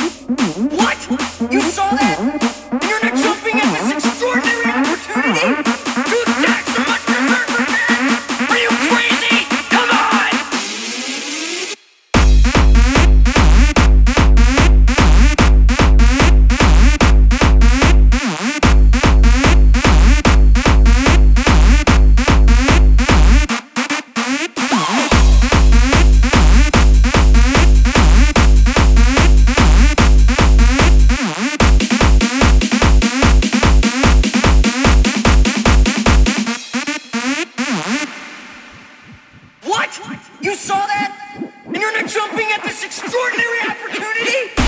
What? You saw that? You saw that? And you're not jumping at this extraordinary opportunity?